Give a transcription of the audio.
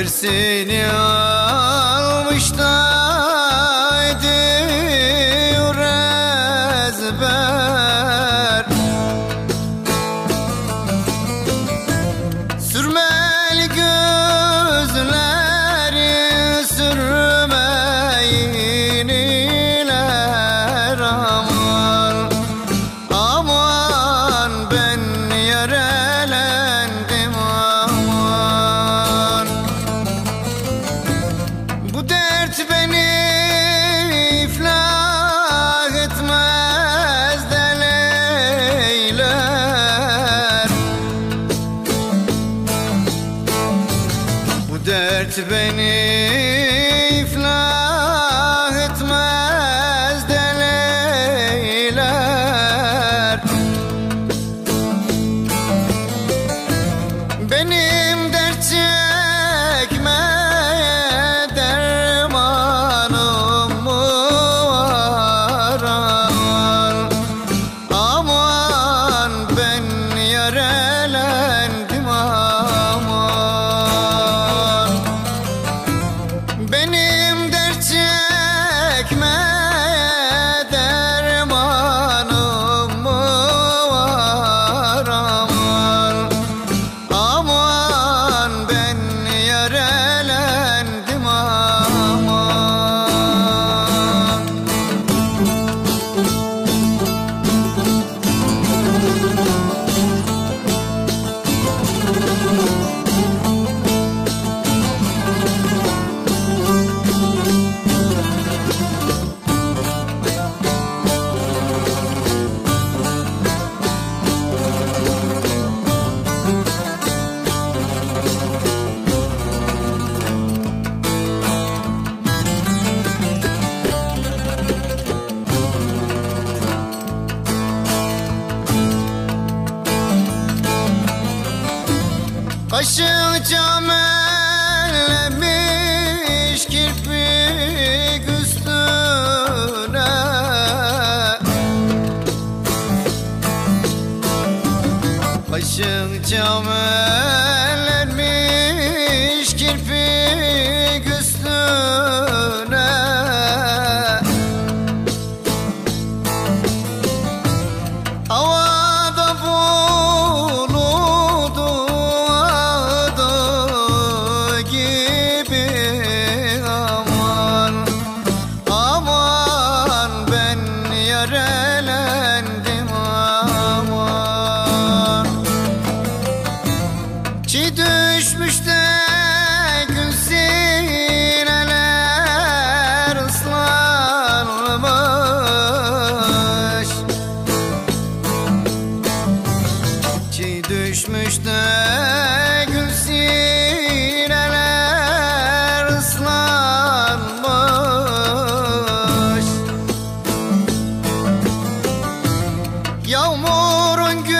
Tersini al et beni Aşık camellemiş kirpik üstüne. Aşık camellemiş moron gün